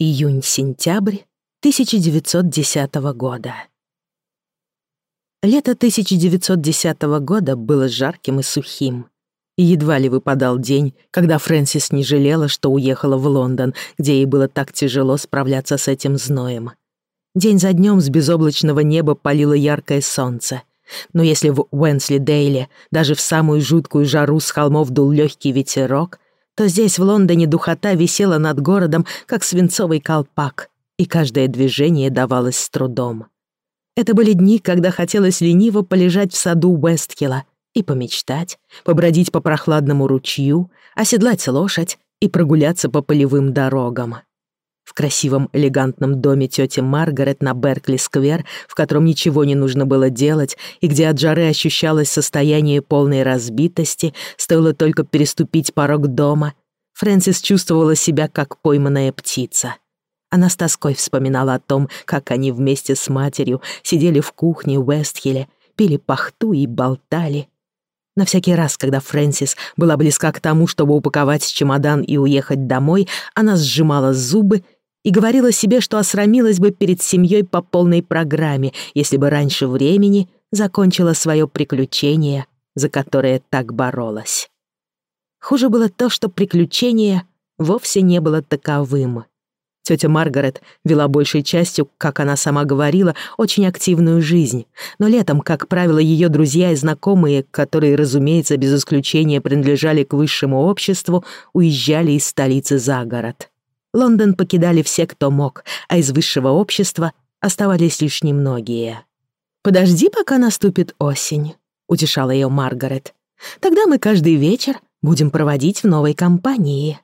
Июнь-сентябрь 1910 года. Лето 1910 года было жарким и сухим. И едва ли выпадал день, когда Фрэнсис не жалела, что уехала в Лондон, где ей было так тяжело справляться с этим зноем. День за днем с безоблачного неба палило яркое солнце. Но если в Уэнсли-Дейле даже в самую жуткую жару с холмов дул легкий ветерок — то здесь, в Лондоне, духота висела над городом, как свинцовый колпак, и каждое движение давалось с трудом. Это были дни, когда хотелось лениво полежать в саду Уэстхилла и помечтать, побродить по прохладному ручью, оседлать лошадь и прогуляться по полевым дорогам. В красивом элегантном доме тети Маргарет на Беркли-сквер, в котором ничего не нужно было делать и где от жары ощущалось состояние полной разбитости, стоило только переступить порог дома, Фрэнсис чувствовала себя как пойманная птица. Она с тоской вспоминала о том, как они вместе с матерью сидели в кухне Уэстхилле, пили пахту и болтали. На всякий раз, когда Фрэнсис была близка к тому, чтобы упаковать чемодан и уехать домой, она сжимала зубы и говорила себе, что осрамилась бы перед семьей по полной программе, если бы раньше времени закончила свое приключение, за которое так боролась. Хуже было то, что приключение вовсе не было таковым. Тетя Маргарет вела большей частью, как она сама говорила, очень активную жизнь. Но летом, как правило, ее друзья и знакомые, которые, разумеется, без исключения принадлежали к высшему обществу, уезжали из столицы за город. Лондон покидали все, кто мог, а из высшего общества оставались лишь немногие. «Подожди, пока наступит осень», — утешала ее Маргарет. «Тогда мы каждый вечер будем проводить в новой компании».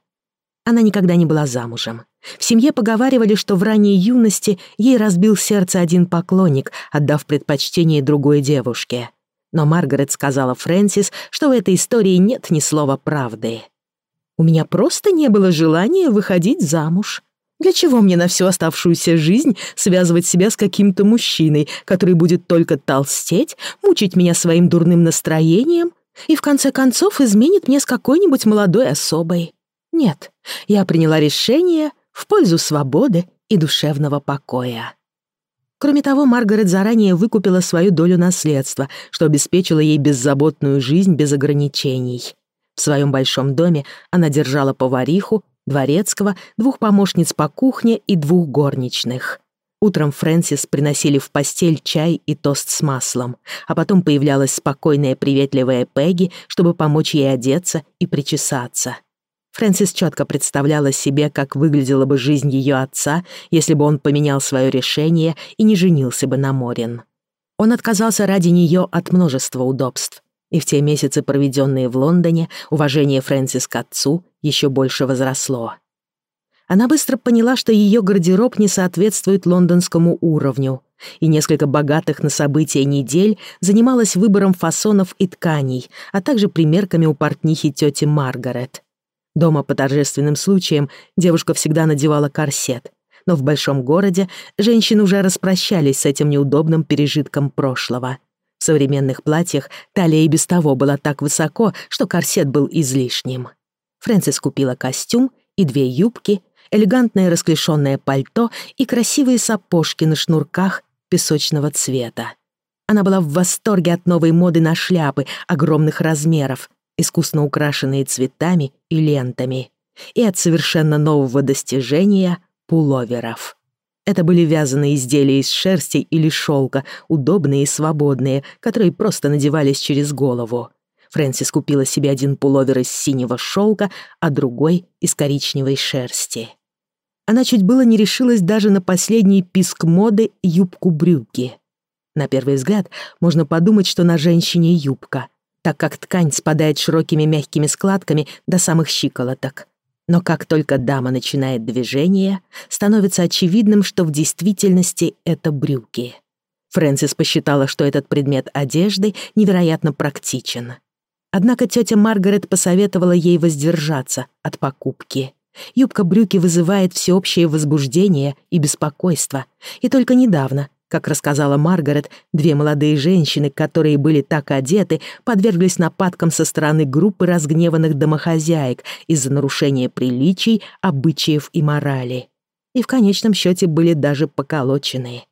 Она никогда не была замужем. В семье поговаривали, что в ранней юности ей разбил сердце один поклонник, отдав предпочтение другой девушке. Но Маргарет сказала Фрэнсис, что в этой истории нет ни слова правды. У меня просто не было желания выходить замуж. Для чего мне на всю оставшуюся жизнь связывать себя с каким-то мужчиной, который будет только толстеть, мучить меня своим дурным настроением и, в конце концов, изменит мне с какой-нибудь молодой особой? Нет, я приняла решение в пользу свободы и душевного покоя. Кроме того, Маргарет заранее выкупила свою долю наследства, что обеспечило ей беззаботную жизнь без ограничений. В своем большом доме она держала повариху, дворецкого, двух помощниц по кухне и двух горничных. Утром Фрэнсис приносили в постель чай и тост с маслом, а потом появлялась спокойная приветливая Пегги, чтобы помочь ей одеться и причесаться. Фрэнсис четко представляла себе, как выглядела бы жизнь ее отца, если бы он поменял свое решение и не женился бы на Морин. Он отказался ради нее от множества удобств, и в те месяцы, проведенные в Лондоне, уважение Фрэнсис к отцу еще больше возросло. Она быстро поняла, что ее гардероб не соответствует лондонскому уровню, и несколько богатых на события недель занималась выбором фасонов и тканей, а также примерками у портнихи тети Маргарет. Дома по торжественным случаям девушка всегда надевала корсет, но в большом городе женщины уже распрощались с этим неудобным пережитком прошлого. В современных платьях талия и без того была так высоко, что корсет был излишним. Фрэнсис купила костюм и две юбки, элегантное расклешенное пальто и красивые сапожки на шнурках песочного цвета. Она была в восторге от новой моды на шляпы огромных размеров, искусно украшенные цветами и лентами, и от совершенно нового достижения пуловеров. Это были вязаные изделия из шерсти или шелка, удобные и свободные, которые просто надевались через голову. Фрэнсис купила себе один пуловер из синего шелка, а другой — из коричневой шерсти. Она чуть было не решилась даже на последний писк моды юбку-брюки. На первый взгляд можно подумать, что на женщине юбка, так как ткань спадает широкими мягкими складками до самых щиколоток. Но как только дама начинает движение, становится очевидным, что в действительности это брюки. Фрэнсис посчитала, что этот предмет одежды невероятно практичен. Однако тетя Маргарет посоветовала ей воздержаться от покупки. Юбка брюки вызывает всеобщее возбуждение и беспокойство, и только недавно как рассказала Маргарет, две молодые женщины, которые были так одеты, подверглись нападкам со стороны группы разгневанных домохозяек из-за нарушения приличий, обычаев и морали. И в конечном счете были даже поколочены.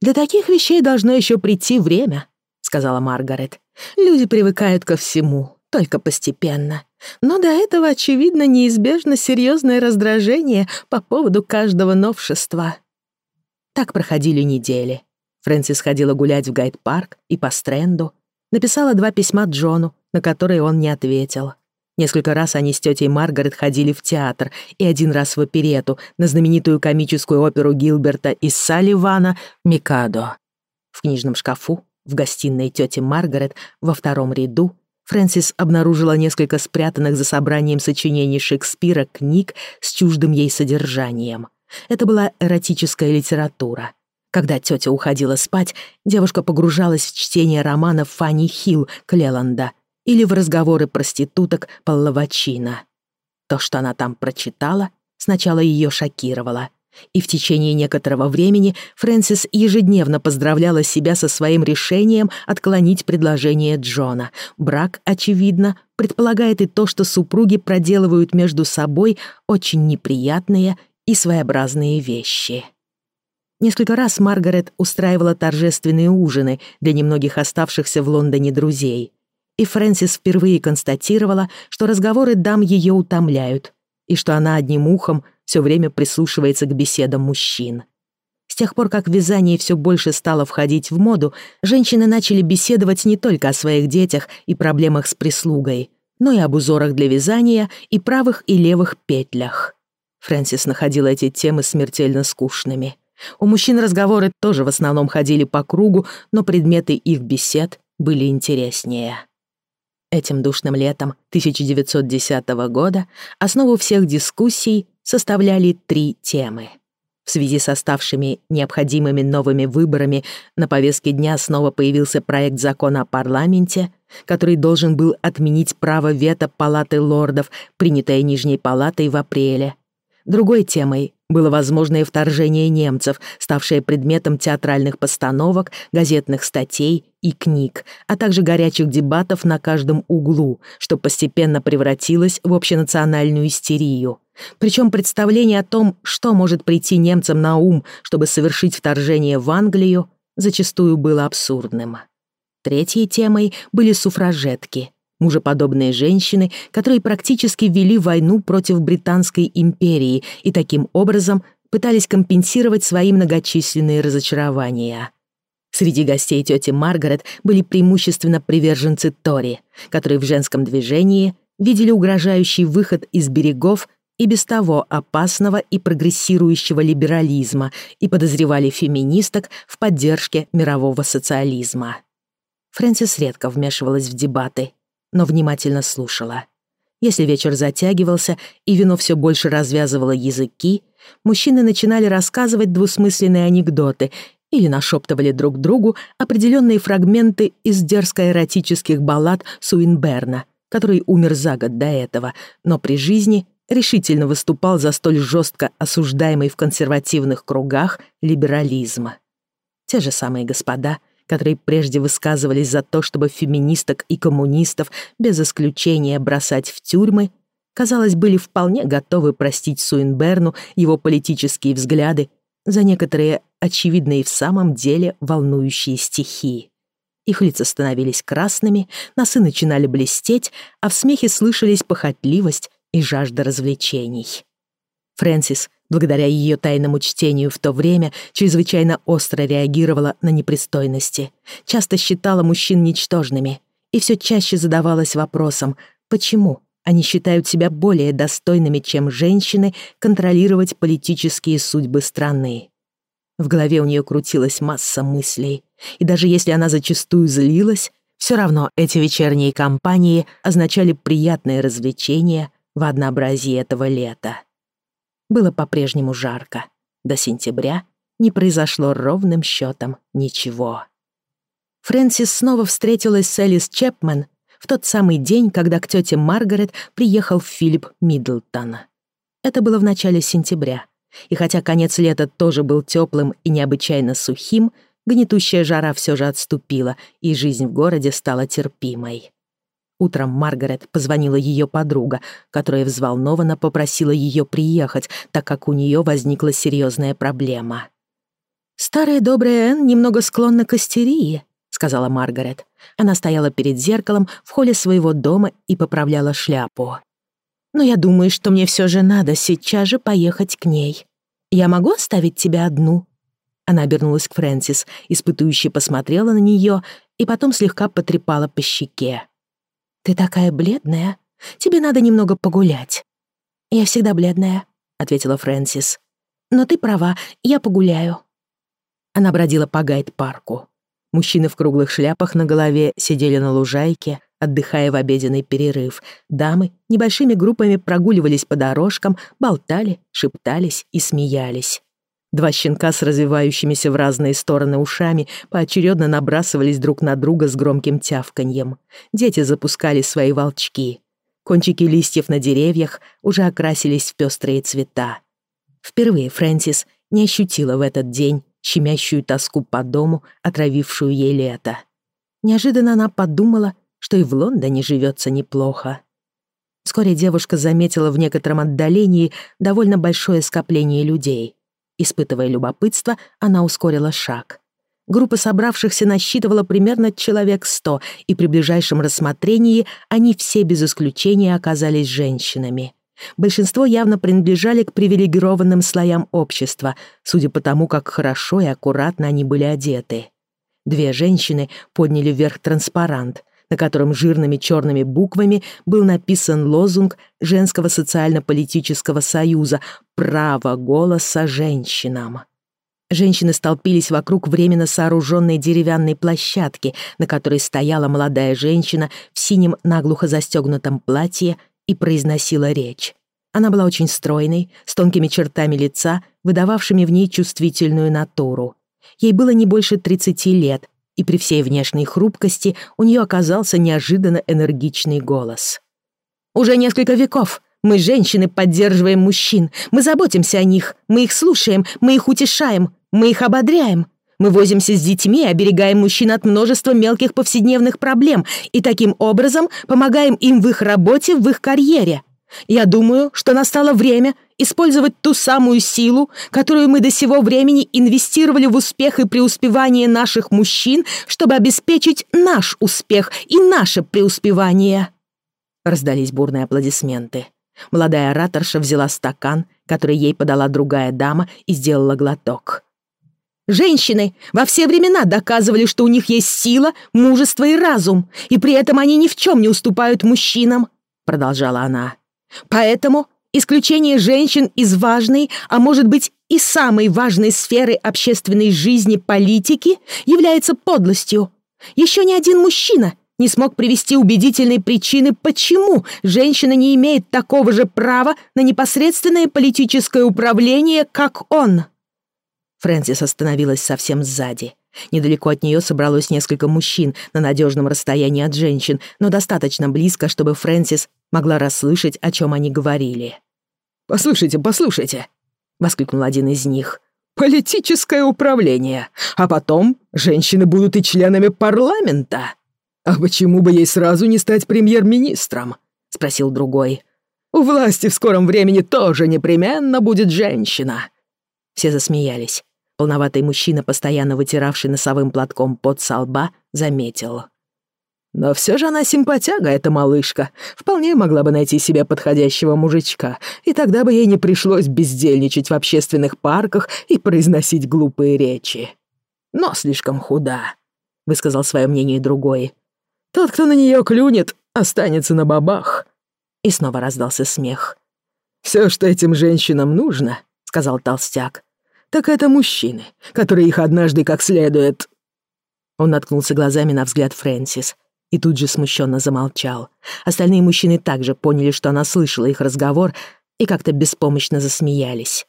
«Для таких вещей должно еще прийти время», — сказала Маргарет. «Люди привыкают ко всему, только постепенно. Но до этого, очевидно, неизбежно серьезное раздражение по поводу каждого новшества». Так проходили недели. Фрэнсис ходила гулять в гайд-парк и по стренду, написала два письма Джону, на которые он не ответил. Несколько раз они с тетей Маргарет ходили в театр, и один раз в оперету, на знаменитую комическую оперу Гилберта и Салливана «Микадо». В книжном шкафу, в гостиной тети Маргарет, во втором ряду, Фрэнсис обнаружила несколько спрятанных за собранием сочинений Шекспира книг с чуждым ей содержанием. Это была эротическая литература. Когда тетя уходила спать, девушка погружалась в чтение романа Фанни Хилл Клеланда или в разговоры проституток Паллавачина. То, что она там прочитала, сначала ее шокировало. И в течение некоторого времени Фрэнсис ежедневно поздравляла себя со своим решением отклонить предложение Джона. Брак, очевидно, предполагает и то, что супруги проделывают между собой очень неприятные и своеобразные вещи. Несколько раз Маргарет устраивала торжественные ужины для немногих оставшихся в Лондоне друзей. И Фрэнсис впервые констатировала, что разговоры дам ее утомляют, и что она одним ухом все время прислушивается к беседам мужчин. С тех пор, как вязание все больше стало входить в моду, женщины начали беседовать не только о своих детях и проблемах с прислугой, но и об узорах для вязания и правых и левых петлях. Фрэнсис находил эти темы смертельно скучными. У мужчин разговоры тоже в основном ходили по кругу, но предметы их бесед были интереснее. Этим душным летом 1910 года основу всех дискуссий составляли три темы. В связи с оставшими необходимыми новыми выборами на повестке дня снова появился проект закона о парламенте, который должен был отменить право вето Палаты лордов, принятое Нижней Палатой в апреле Другой темой было возможное вторжение немцев, ставшее предметом театральных постановок, газетных статей и книг, а также горячих дебатов на каждом углу, что постепенно превратилось в общенациональную истерию. Причем представление о том, что может прийти немцам на ум, чтобы совершить вторжение в Англию, зачастую было абсурдным. Третьей темой были суфражетки — мужеподобные женщины, которые практически вели войну против Британской империи и таким образом пытались компенсировать свои многочисленные разочарования. Среди гостей тети Маргарет были преимущественно приверженцы Тори, которые в женском движении видели угрожающий выход из берегов и без того опасного и прогрессирующего либерализма и подозревали феминисток в поддержке мирового социализма. Фрэнсис редко вмешивалась в дебаты но внимательно слушала. Если вечер затягивался и вино все больше развязывало языки, мужчины начинали рассказывать двусмысленные анекдоты или нашептывали друг другу определенные фрагменты из дерзко-эротических баллад Суинберна, который умер за год до этого, но при жизни решительно выступал за столь жестко осуждаемый в консервативных кругах либерализма. Те же самые господа которые прежде высказывались за то, чтобы феминисток и коммунистов без исключения бросать в тюрьмы, казалось, были вполне готовы простить Суинберну его политические взгляды за некоторые очевидные в самом деле волнующие стихи. Их лица становились красными, носы начинали блестеть, а в смехе слышались похотливость и жажда развлечений. Фрэнсис благодаря ее тайному чтению в то время, чрезвычайно остро реагировала на непристойности, часто считала мужчин ничтожными и все чаще задавалась вопросом, почему они считают себя более достойными, чем женщины, контролировать политические судьбы страны. В голове у нее крутилась масса мыслей, и даже если она зачастую злилась, все равно эти вечерние компании означали приятное развлечение в однообразии этого лета. Было по-прежнему жарко. До сентября не произошло ровным счетом ничего. Фрэнсис снова встретилась с Элис Чепмен в тот самый день, когда к тете Маргарет приехал Филипп Миддлтон. Это было в начале сентября. И хотя конец лета тоже был теплым и необычайно сухим, гнетущая жара все же отступила, и жизнь в городе стала терпимой. Утром Маргарет позвонила ее подруга, которая взволнованно попросила ее приехать, так как у нее возникла серьезная проблема. «Старая добрая Энн немного склонна к истерии», — сказала Маргарет. Она стояла перед зеркалом в холле своего дома и поправляла шляпу. «Но я думаю, что мне все же надо сейчас же поехать к ней. Я могу оставить тебя одну?» Она обернулась к Фрэнсис, испытующе посмотрела на нее и потом слегка потрепала по щеке. «Ты такая бледная. Тебе надо немного погулять». «Я всегда бледная», — ответила Фрэнсис. «Но ты права, я погуляю». Она бродила по гайд-парку. Мужчины в круглых шляпах на голове сидели на лужайке, отдыхая в обеденный перерыв. Дамы небольшими группами прогуливались по дорожкам, болтали, шептались и смеялись. Два щенка с развивающимися в разные стороны ушами поочередно набрасывались друг на друга с громким тявканьем. Дети запускали свои волчки. Кончики листьев на деревьях уже окрасились в пестрые цвета. Впервые Фрэнсис не ощутила в этот день щемящую тоску по дому, отравившую ей лето. Неожиданно она подумала, что и в Лондоне живется неплохо. Вскоре девушка заметила в некотором отдалении довольно большое скопление людей. Испытывая любопытство, она ускорила шаг. Группа собравшихся насчитывала примерно человек сто, и при ближайшем рассмотрении они все без исключения оказались женщинами. Большинство явно принадлежали к привилегированным слоям общества, судя по тому, как хорошо и аккуратно они были одеты. Две женщины подняли вверх транспарант, на котором жирными черными буквами был написан лозунг Женского социально-политического союза «Право голоса женщинам». Женщины столпились вокруг временно сооруженной деревянной площадки, на которой стояла молодая женщина в синем наглухо застегнутом платье и произносила речь. Она была очень стройной, с тонкими чертами лица, выдававшими в ней чувствительную натуру. Ей было не больше 30 лет, и при всей внешней хрупкости у нее оказался неожиданно энергичный голос. «Уже несколько веков мы, женщины, поддерживаем мужчин, мы заботимся о них, мы их слушаем, мы их утешаем, мы их ободряем». Мы возимся с детьми, и оберегаем мужчин от множества мелких повседневных проблем и таким образом помогаем им в их работе, в их карьере. Я думаю, что настало время, использовать ту самую силу, которую мы до сего времени инвестировали в успех и преуспевание наших мужчин, чтобы обеспечить наш успех и наше преуспевание. Раздались бурные аплодисменты. Молодая ораторша взяла стакан, который ей подала другая дама, и сделала глоток. Женщины во все времена доказывали, что у них есть сила, мужество и разум, и при этом они ни в чем не уступают мужчинам, продолжала она. Поэтому Исключение женщин из важной, а может быть и самой важной сферы общественной жизни политики является подлостью. Еще ни один мужчина не смог привести убедительной причины, почему женщина не имеет такого же права на непосредственное политическое управление, как он. Фрэнсис остановилась совсем сзади. Недалеко от нее собралось несколько мужчин на надежном расстоянии от женщин, но достаточно близко, чтобы Фрэнсис могла расслышать, о чем они говорили. «Послушайте, послушайте!» — воскликнул один из них. «Политическое управление! А потом женщины будут и членами парламента!» «А почему бы ей сразу не стать премьер-министром?» — спросил другой. «У власти в скором времени тоже непременно будет женщина!» Все засмеялись. Полноватый мужчина, постоянно вытиравший носовым платком под со лба, заметил. «Но все же она симпатяга, эта малышка. Вполне могла бы найти себе подходящего мужичка, и тогда бы ей не пришлось бездельничать в общественных парках и произносить глупые речи. Но слишком худа», — высказал свое мнение другой. «Тот, кто на нее клюнет, останется на бабах». И снова раздался смех. «Все, что этим женщинам нужно», — сказал толстяк, так это мужчины, которые их однажды как следует...» Он наткнулся глазами на взгляд Фрэнсис и тут же смущенно замолчал. Остальные мужчины также поняли, что она слышала их разговор и как-то беспомощно засмеялись.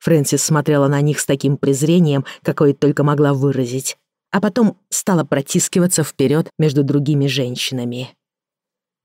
Фрэнсис смотрела на них с таким презрением, какое только могла выразить, а потом стала протискиваться вперед между другими женщинами.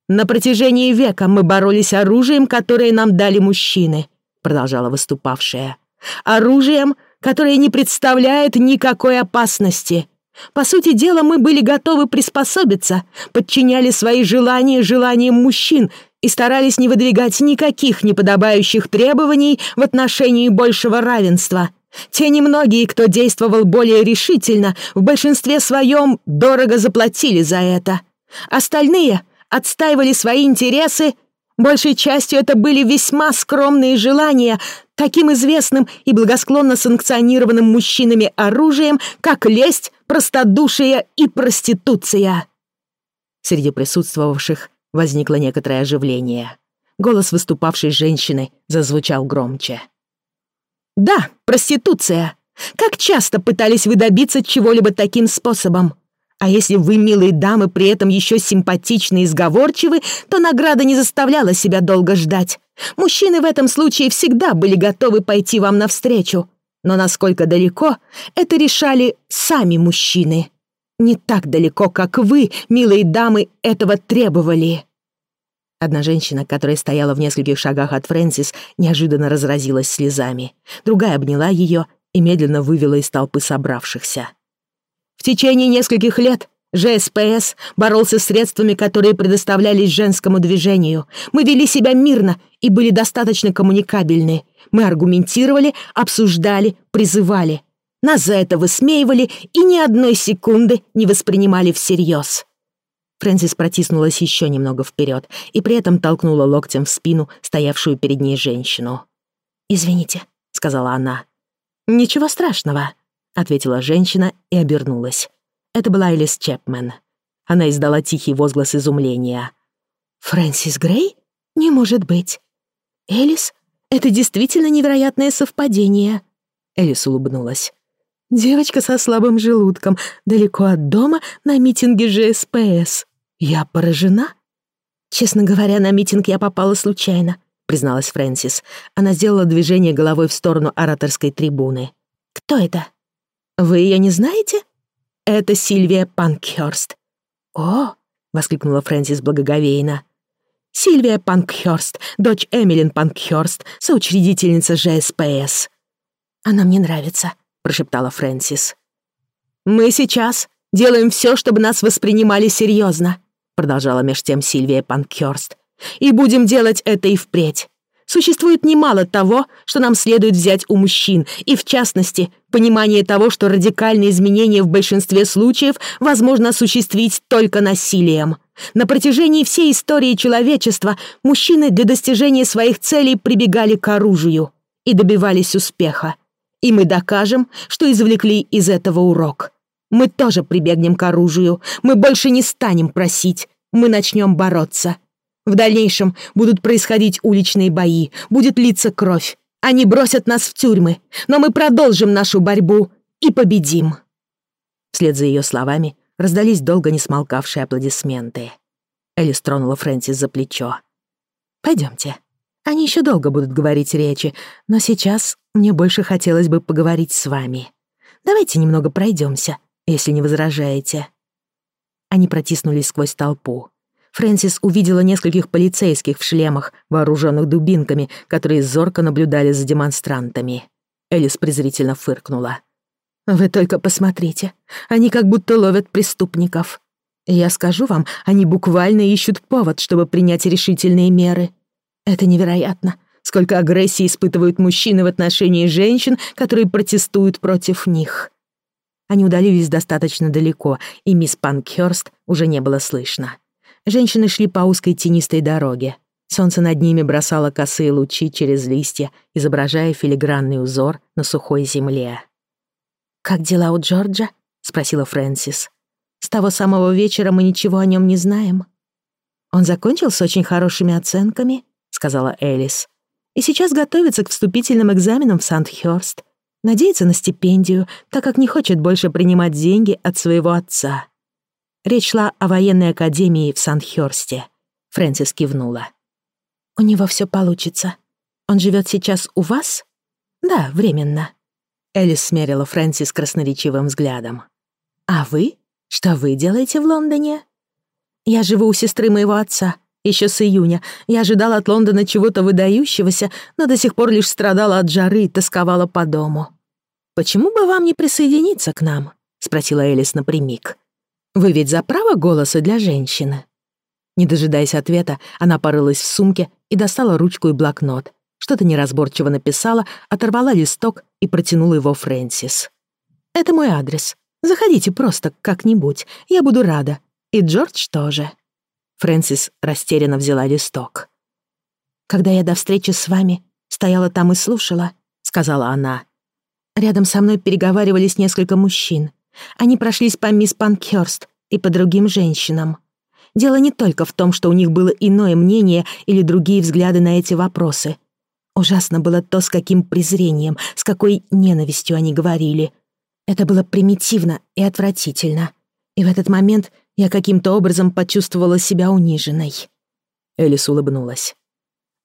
«На протяжении века мы боролись оружием, которое нам дали мужчины», — продолжала выступавшая оружием, которое не представляет никакой опасности. По сути дела, мы были готовы приспособиться, подчиняли свои желания желаниям мужчин и старались не выдвигать никаких неподобающих требований в отношении большего равенства. Те немногие, кто действовал более решительно, в большинстве своем дорого заплатили за это. Остальные отстаивали свои интересы Большей частью это были весьма скромные желания таким известным и благосклонно санкционированным мужчинами оружием, как лесть, простодушие и проституция. Среди присутствовавших возникло некоторое оживление. Голос выступавшей женщины зазвучал громче. «Да, проституция. Как часто пытались вы добиться чего-либо таким способом? А если вы, милые дамы, при этом еще симпатичны и сговорчивы, то награда не заставляла себя долго ждать. Мужчины в этом случае всегда были готовы пойти вам навстречу. Но насколько далеко, это решали сами мужчины. Не так далеко, как вы, милые дамы, этого требовали. Одна женщина, которая стояла в нескольких шагах от Фрэнсис, неожиданно разразилась слезами. Другая обняла ее и медленно вывела из толпы собравшихся. В течение нескольких лет ЖСПС боролся с средствами, которые предоставлялись женскому движению. Мы вели себя мирно и были достаточно коммуникабельны. Мы аргументировали, обсуждали, призывали. Нас за это высмеивали и ни одной секунды не воспринимали всерьез. Фрэнсис протиснулась еще немного вперед и при этом толкнула локтем в спину стоявшую перед ней женщину. «Извините», — сказала она. «Ничего страшного», ответила женщина и обернулась. Это была Элис Чепмен. Она издала тихий возглас изумления. «Фрэнсис Грей? Не может быть!» «Элис, это действительно невероятное совпадение!» Элис улыбнулась. «Девочка со слабым желудком, далеко от дома, на митинге ЖСПС. Я поражена?» «Честно говоря, на митинг я попала случайно», — призналась Фрэнсис. Она сделала движение головой в сторону ораторской трибуны. «Кто это?» Вы ее не знаете? Это Сильвия Панкхёрст». «О!» — воскликнула Фрэнсис благоговейно. «Сильвия Панкхёрст, дочь Эмилин Панкхёрст, соучредительница ЖСПС». «Она мне нравится», — прошептала Фрэнсис. «Мы сейчас делаем все, чтобы нас воспринимали серьезно», продолжала меж тем Сильвия Панкхёрст. «И будем делать это и впредь существует немало того, что нам следует взять у мужчин, и в частности, понимание того, что радикальные изменения в большинстве случаев возможно осуществить только насилием. На протяжении всей истории человечества мужчины для достижения своих целей прибегали к оружию и добивались успеха. И мы докажем, что извлекли из этого урок. Мы тоже прибегнем к оружию, мы больше не станем просить, мы начнем бороться. В дальнейшем будут происходить уличные бои, будет литься кровь. Они бросят нас в тюрьмы, но мы продолжим нашу борьбу и победим. Вслед за ее словами раздались долго не смолкавшие аплодисменты. Элис тронула Фрэнсис за плечо. Пойдемте. Они еще долго будут говорить речи, но сейчас мне больше хотелось бы поговорить с вами. Давайте немного пройдемся, если не возражаете». Они протиснулись сквозь толпу. Фрэнсис увидела нескольких полицейских в шлемах, вооруженных дубинками, которые зорко наблюдали за демонстрантами. Элис презрительно фыркнула. «Вы только посмотрите. Они как будто ловят преступников. Я скажу вам, они буквально ищут повод, чтобы принять решительные меры. Это невероятно, сколько агрессии испытывают мужчины в отношении женщин, которые протестуют против них». Они удалились достаточно далеко, и мисс Панкхёрст уже не было слышно. Женщины шли по узкой тенистой дороге. Солнце над ними бросало косые лучи через листья, изображая филигранный узор на сухой земле. «Как дела у Джорджа?» — спросила Фрэнсис. «С того самого вечера мы ничего о нем не знаем». «Он закончил с очень хорошими оценками», — сказала Элис. «И сейчас готовится к вступительным экзаменам в Сандхёрст. Надеется на стипендию, так как не хочет больше принимать деньги от своего отца». Речь шла о военной академии в Санхёрсте. Фрэнсис кивнула. «У него все получится. Он живет сейчас у вас?» «Да, временно». Элис смерила Фрэнсис красноречивым взглядом. «А вы? Что вы делаете в Лондоне?» «Я живу у сестры моего отца», еще с июня. Я ожидала от Лондона чего-то выдающегося, но до сих пор лишь страдала от жары и тосковала по дому. «Почему бы вам не присоединиться к нам?» — спросила Элис напрямик. Вы ведь за право голоса для женщины?» Не дожидаясь ответа, она порылась в сумке и достала ручку и блокнот. Что-то неразборчиво написала, оторвала листок и протянула его Фрэнсис. «Это мой адрес. Заходите просто как-нибудь. Я буду рада. И Джордж тоже». Фрэнсис растерянно взяла листок. «Когда я до встречи с вами стояла там и слушала», — сказала она. «Рядом со мной переговаривались несколько мужчин. Они прошлись по мисс Панкхёрст и по другим женщинам. Дело не только в том, что у них было иное мнение или другие взгляды на эти вопросы. Ужасно было то, с каким презрением, с какой ненавистью они говорили. Это было примитивно и отвратительно. И в этот момент я каким-то образом почувствовала себя униженной. Элис улыбнулась.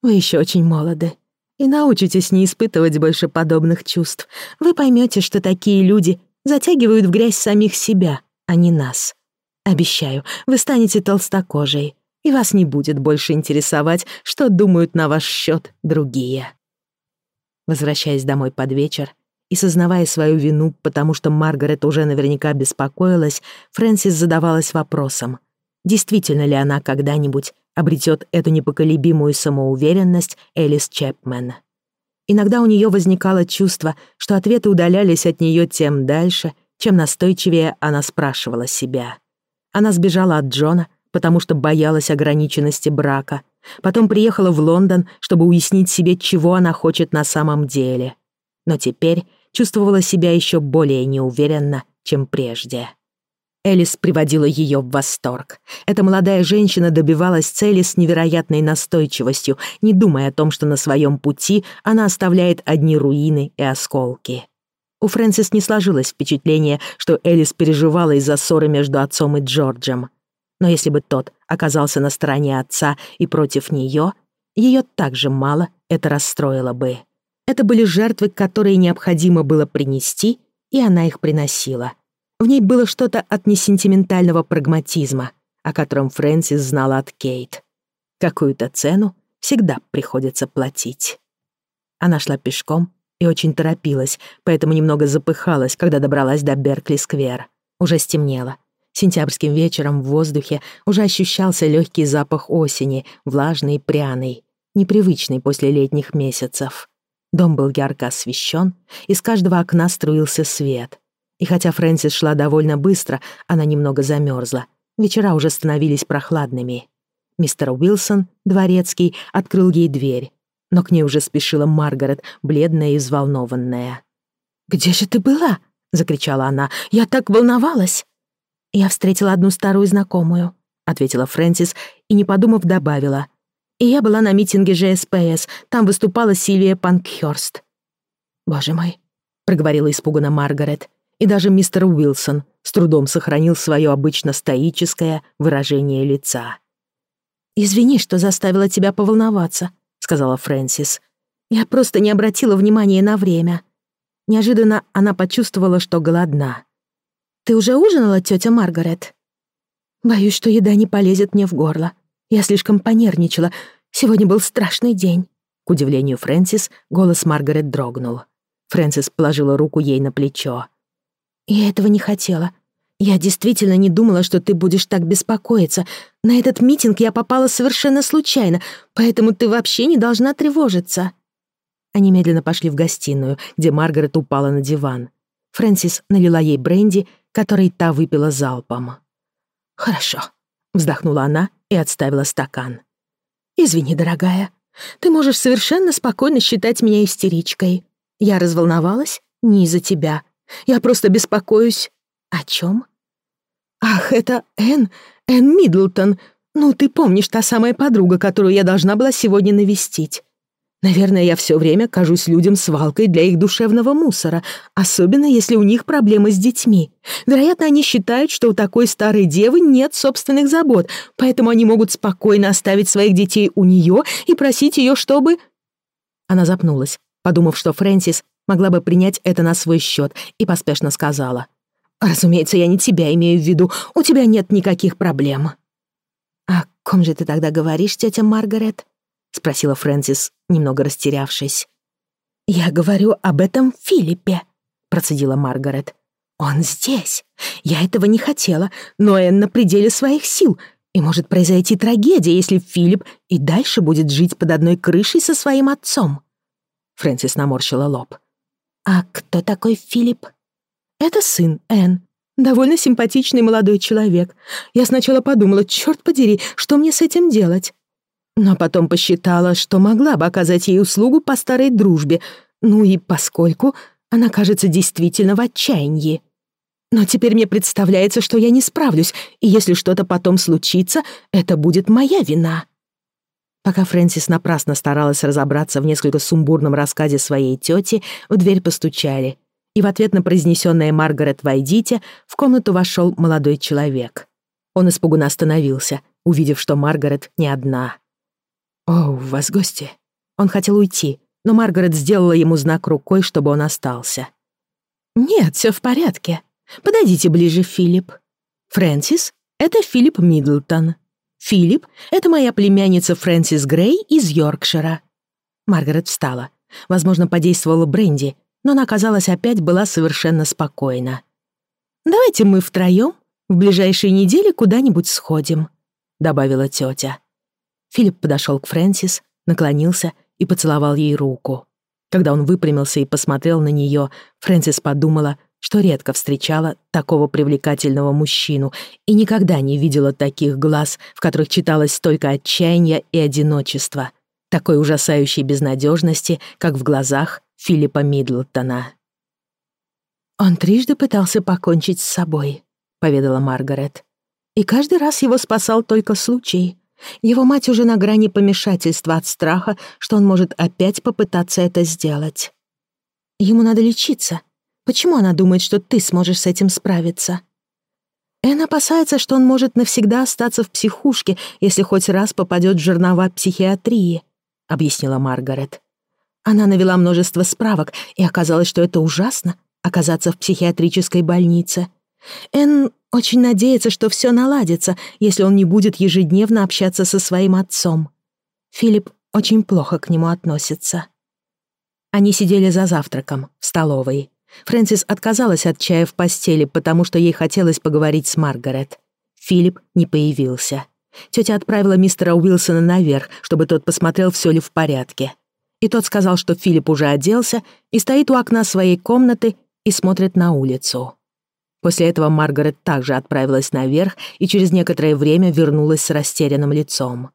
«Вы еще очень молоды», и научитесь не испытывать больше подобных чувств. Вы поймете, что такие люди затягивают в грязь самих себя, а не нас. Обещаю, вы станете толстокожей, и вас не будет больше интересовать, что думают на ваш счет другие. Возвращаясь домой под вечер и сознавая свою вину, потому что Маргарет уже наверняка беспокоилась, Фрэнсис задавалась вопросом, действительно ли она когда-нибудь обретет эту непоколебимую самоуверенность Элис Чепмен. Иногда у нее возникало чувство, что ответы удалялись от нее тем дальше, чем настойчивее она спрашивала себя. Она сбежала от Джона, потому что боялась ограниченности брака. Потом приехала в Лондон, чтобы уяснить себе, чего она хочет на самом деле. Но теперь чувствовала себя еще более неуверенно, чем прежде. Элис приводила ее в восторг. Эта молодая женщина добивалась цели с невероятной настойчивостью, не думая о том, что на своем пути она оставляет одни руины и осколки. У Фрэнсис не сложилось впечатление, что Элис переживала из-за ссоры между отцом и Джорджем. Но если бы тот оказался на стороне отца и против нее, ее также мало это расстроило бы. Это были жертвы, которые необходимо было принести, и она их приносила — в ней было что-то от несентиментального прагматизма, о котором Фрэнсис знала от Кейт. Какую-то цену всегда приходится платить. Она шла пешком и очень торопилась, поэтому немного запыхалась, когда добралась до Беркли-сквер. Уже стемнело. Сентябрьским вечером в воздухе уже ощущался легкий запах осени, влажный и пряный, непривычный после летних месяцев. Дом был ярко освещен, из каждого окна струился свет — и хотя Фрэнсис шла довольно быстро, она немного замерзла. Вечера уже становились прохладными. Мистер Уилсон, дворецкий, открыл ей дверь. Но к ней уже спешила Маргарет, бледная и взволнованная. «Где же ты была?» — закричала она. «Я так волновалась!» «Я встретила одну старую знакомую», — ответила Фрэнсис и, не подумав, добавила. «И я была на митинге ЖСПС. Там выступала Сильвия Панкхёрст». «Боже мой», — проговорила испуганно Маргарет и даже мистер Уилсон с трудом сохранил свое обычно стоическое выражение лица. «Извини, что заставила тебя поволноваться», — сказала Фрэнсис. «Я просто не обратила внимания на время». Неожиданно она почувствовала, что голодна. «Ты уже ужинала, тетя Маргарет?» «Боюсь, что еда не полезет мне в горло. Я слишком понервничала. Сегодня был страшный день». К удивлению Фрэнсис, голос Маргарет дрогнул. Фрэнсис положила руку ей на плечо. «Я этого не хотела. Я действительно не думала, что ты будешь так беспокоиться. На этот митинг я попала совершенно случайно, поэтому ты вообще не должна тревожиться». Они медленно пошли в гостиную, где Маргарет упала на диван. Фрэнсис налила ей бренди, который та выпила залпом. «Хорошо», — вздохнула она и отставила стакан. «Извини, дорогая, ты можешь совершенно спокойно считать меня истеричкой. Я разволновалась не из-за тебя, я просто беспокоюсь. О чем? Ах, это Энн, Энн Миддлтон. Ну, ты помнишь, та самая подруга, которую я должна была сегодня навестить. Наверное, я все время кажусь людям свалкой для их душевного мусора, особенно если у них проблемы с детьми. Вероятно, они считают, что у такой старой девы нет собственных забот, поэтому они могут спокойно оставить своих детей у нее и просить ее, чтобы... Она запнулась, подумав, что Фрэнсис могла бы принять это на свой счет и поспешно сказала. «Разумеется, я не тебя имею в виду. У тебя нет никаких проблем». «О ком же ты тогда говоришь, тетя Маргарет?» — спросила Фрэнсис, немного растерявшись. «Я говорю об этом Филиппе», — процедила Маргарет. «Он здесь. Я этого не хотела, но Энн на пределе своих сил, и может произойти трагедия, если Филипп и дальше будет жить под одной крышей со своим отцом». Фрэнсис наморщила лоб. «А кто такой Филипп?» «Это сын Энн. Довольно симпатичный молодой человек. Я сначала подумала, черт подери, что мне с этим делать?» Но потом посчитала, что могла бы оказать ей услугу по старой дружбе, ну и поскольку она кажется действительно в отчаянии. Но теперь мне представляется, что я не справлюсь, и если что-то потом случится, это будет моя вина. Пока Фрэнсис напрасно старалась разобраться в несколько сумбурном рассказе своей тети, в дверь постучали. И в ответ на произнесенное Маргарет «Войдите» в комнату вошел молодой человек. Он испуганно остановился, увидев, что Маргарет не одна. «О, у вас гости?» Он хотел уйти, но Маргарет сделала ему знак рукой, чтобы он остался. «Нет, все в порядке. Подойдите ближе, Филипп. Фрэнсис, это Филипп Миддлтон. Филипп — это моя племянница Фрэнсис Грей из Йоркшира». Маргарет встала. Возможно, подействовала бренди, но она, казалось, опять была совершенно спокойна. «Давайте мы втроём в ближайшие недели куда-нибудь сходим», — добавила тётя. Филипп подошёл к Фрэнсис, наклонился и поцеловал ей руку. Когда он выпрямился и посмотрел на неё, Фрэнсис подумала, что редко встречала такого привлекательного мужчину и никогда не видела таких глаз, в которых читалось столько отчаяния и одиночества, такой ужасающей безнадежности, как в глазах Филиппа Мидлтона. «Он трижды пытался покончить с собой», — поведала Маргарет. «И каждый раз его спасал только случай. Его мать уже на грани помешательства от страха, что он может опять попытаться это сделать. Ему надо лечиться, Почему она думает, что ты сможешь с этим справиться?» Эн опасается, что он может навсегда остаться в психушке, если хоть раз попадет в жернова психиатрии, — объяснила Маргарет. Она навела множество справок, и оказалось, что это ужасно — оказаться в психиатрической больнице. Энн очень надеется, что все наладится, если он не будет ежедневно общаться со своим отцом. Филипп очень плохо к нему относится. Они сидели за завтраком в столовой. Фрэнсис отказалась от чая в постели, потому что ей хотелось поговорить с Маргарет. Филипп не появился. Тетя отправила мистера Уилсона наверх, чтобы тот посмотрел, все ли в порядке. И тот сказал, что Филипп уже оделся и стоит у окна своей комнаты и смотрит на улицу. После этого Маргарет также отправилась наверх и через некоторое время вернулась с растерянным лицом.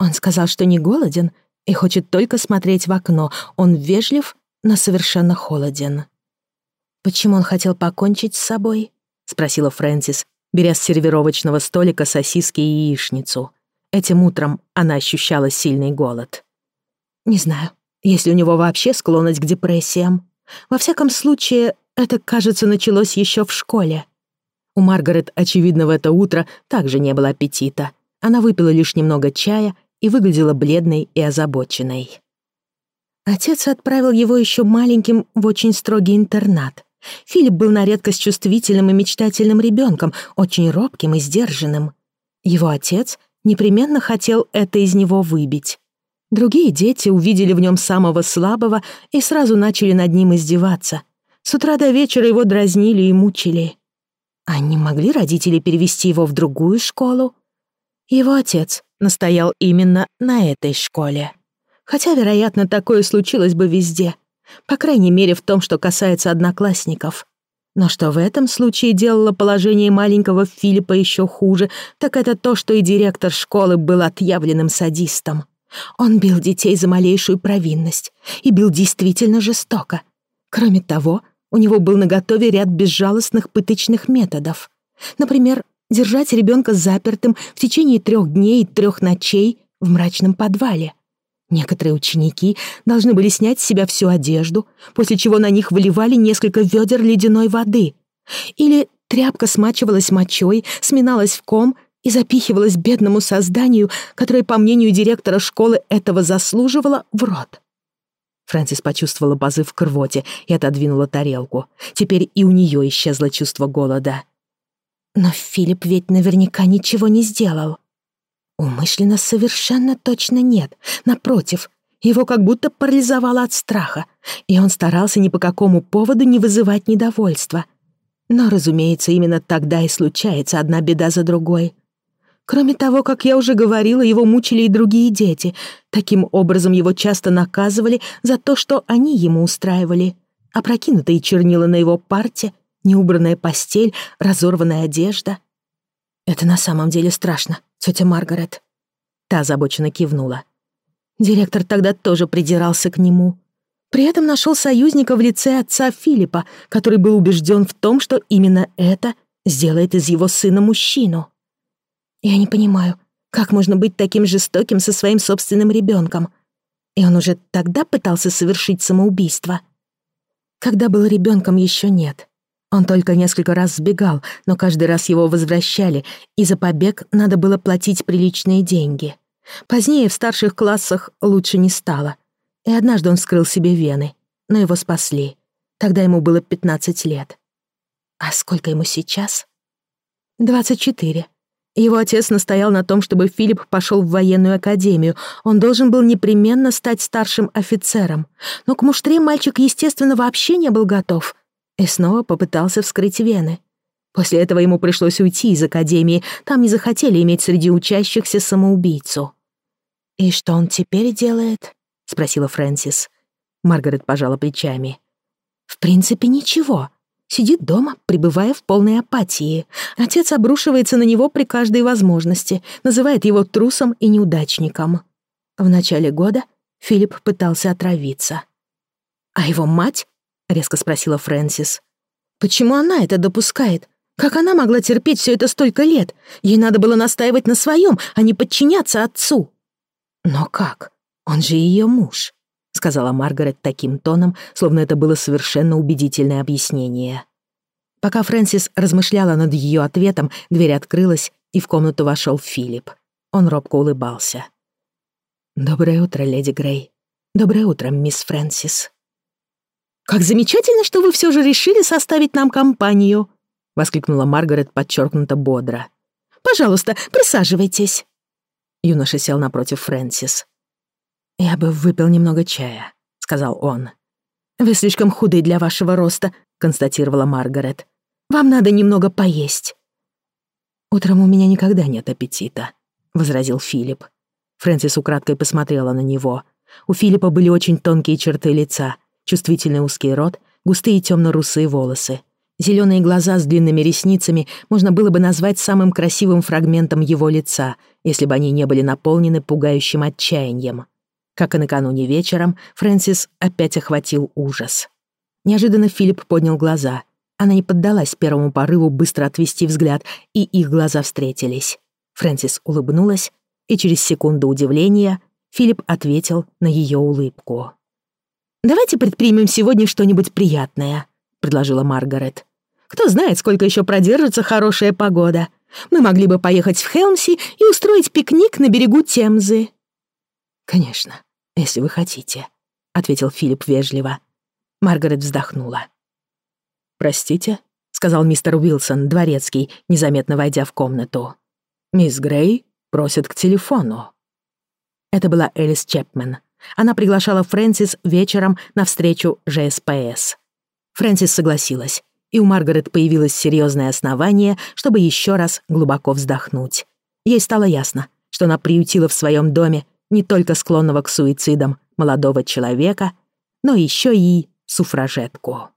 Он сказал, что не голоден и хочет только смотреть в окно. Он вежлив, но совершенно холоден. «Почему он хотел покончить с собой?» — спросила Фрэнсис, беря с сервировочного столика сосиски и яичницу. Этим утром она ощущала сильный голод. «Не знаю, есть ли у него вообще склонность к депрессиям. Во всяком случае, это, кажется, началось еще в школе». У Маргарет, очевидно, в это утро также не было аппетита. Она выпила лишь немного чая и выглядела бледной и озабоченной. Отец отправил его еще маленьким в очень строгий интернат, Филипп был на редкость чувствительным и мечтательным ребенком, очень робким и сдержанным. Его отец непременно хотел это из него выбить. Другие дети увидели в нем самого слабого и сразу начали над ним издеваться. С утра до вечера его дразнили и мучили. А не могли родители перевести его в другую школу? Его отец настоял именно на этой школе. Хотя, вероятно, такое случилось бы везде — по крайней мере в том, что касается одноклассников. Но что в этом случае делало положение маленького Филиппа еще хуже, так это то, что и директор школы был отъявленным садистом. Он бил детей за малейшую провинность и бил действительно жестоко. Кроме того, у него был наготове ряд безжалостных пыточных методов. Например, держать ребенка запертым в течение трех дней и трех ночей в мрачном подвале — Некоторые ученики должны были снять с себя всю одежду, после чего на них выливали несколько ведер ледяной воды. Или тряпка смачивалась мочой, сминалась в ком и запихивалась бедному созданию, которое, по мнению директора школы, этого заслуживало, в рот. Фрэнсис почувствовала позыв к рвоте и отодвинула тарелку. Теперь и у нее исчезло чувство голода. «Но Филипп ведь наверняка ничего не сделал», Умышленно совершенно точно нет. Напротив, его как будто парализовало от страха, и он старался ни по какому поводу не вызывать недовольства. Но, разумеется, именно тогда и случается одна беда за другой. Кроме того, как я уже говорила, его мучили и другие дети. Таким образом, его часто наказывали за то, что они ему устраивали. Опрокинутые чернила на его парте, неубранная постель, разорванная одежда — «Это на самом деле страшно, тетя Маргарет». Та озабоченно кивнула. Директор тогда тоже придирался к нему. При этом нашел союзника в лице отца Филиппа, который был убежден в том, что именно это сделает из его сына мужчину. «Я не понимаю, как можно быть таким жестоким со своим собственным ребенком? И он уже тогда пытался совершить самоубийство?» Когда был ребенком, еще нет. Он только несколько раз сбегал, но каждый раз его возвращали, и за побег надо было платить приличные деньги. Позднее в старших классах лучше не стало. И однажды он скрыл себе вены, но его спасли. Тогда ему было 15 лет. А сколько ему сейчас? 24. Его отец настоял на том, чтобы Филипп пошел в военную академию. Он должен был непременно стать старшим офицером. Но к муштре мальчик, естественно, вообще не был готов — и снова попытался вскрыть вены. После этого ему пришлось уйти из академии, там не захотели иметь среди учащихся самоубийцу. «И что он теперь делает?» — спросила Фрэнсис. Маргарет пожала плечами. «В принципе, ничего. Сидит дома, пребывая в полной апатии. Отец обрушивается на него при каждой возможности, называет его трусом и неудачником. В начале года Филипп пытался отравиться. А его мать резко спросила Фрэнсис. «Почему она это допускает? Как она могла терпеть все это столько лет? Ей надо было настаивать на своем, а не подчиняться отцу». «Но как? Он же ее муж», — сказала Маргарет таким тоном, словно это было совершенно убедительное объяснение. Пока Фрэнсис размышляла над ее ответом, дверь открылась, и в комнату вошел Филипп. Он робко улыбался. «Доброе утро, леди Грей. Доброе утро, мисс Фрэнсис». «Как замечательно, что вы все же решили составить нам компанию!» — воскликнула Маргарет подчеркнуто бодро. «Пожалуйста, присаживайтесь!» Юноша сел напротив Фрэнсис. «Я бы выпил немного чая», — сказал он. «Вы слишком худы для вашего роста», — констатировала Маргарет. «Вам надо немного поесть». «Утром у меня никогда нет аппетита», — возразил Филипп. Фрэнсис украдкой посмотрела на него. У Филиппа были очень тонкие черты лица, Чувствительный узкий рот, густые темно-русые волосы. Зеленые глаза с длинными ресницами можно было бы назвать самым красивым фрагментом его лица, если бы они не были наполнены пугающим отчаянием. Как и накануне вечером, Фрэнсис опять охватил ужас. Неожиданно Филипп поднял глаза. Она не поддалась первому порыву быстро отвести взгляд, и их глаза встретились. Фрэнсис улыбнулась, и через секунду удивления Филипп ответил на ее улыбку. «Давайте предпримем сегодня что-нибудь приятное», — предложила Маргарет. «Кто знает, сколько еще продержится хорошая погода. Мы могли бы поехать в Хелмси и устроить пикник на берегу Темзы». «Конечно, если вы хотите», — ответил Филипп вежливо. Маргарет вздохнула. «Простите», — сказал мистер Уилсон, дворецкий, незаметно войдя в комнату. «Мисс Грей просит к телефону». Это была Элис Чепмен, она приглашала Фрэнсис вечером на встречу ЖСПС. Фрэнсис согласилась, и у Маргарет появилось серьезное основание, чтобы еще раз глубоко вздохнуть. Ей стало ясно, что она приютила в своем доме не только склонного к суицидам молодого человека, но еще и суфражетку.